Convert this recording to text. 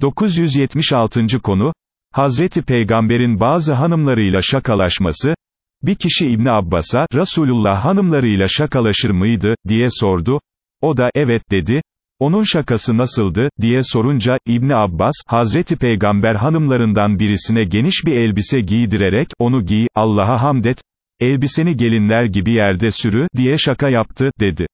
976. konu, Hazreti Peygamber'in bazı hanımlarıyla şakalaşması, bir kişi İbni Abbas'a, Resulullah hanımlarıyla şakalaşır mıydı, diye sordu, o da, evet dedi, onun şakası nasıldı, diye sorunca, İbni Abbas, Hazreti Peygamber hanımlarından birisine geniş bir elbise giydirerek, onu giy, Allah'a hamd et, elbiseni gelinler gibi yerde sürü, diye şaka yaptı, dedi.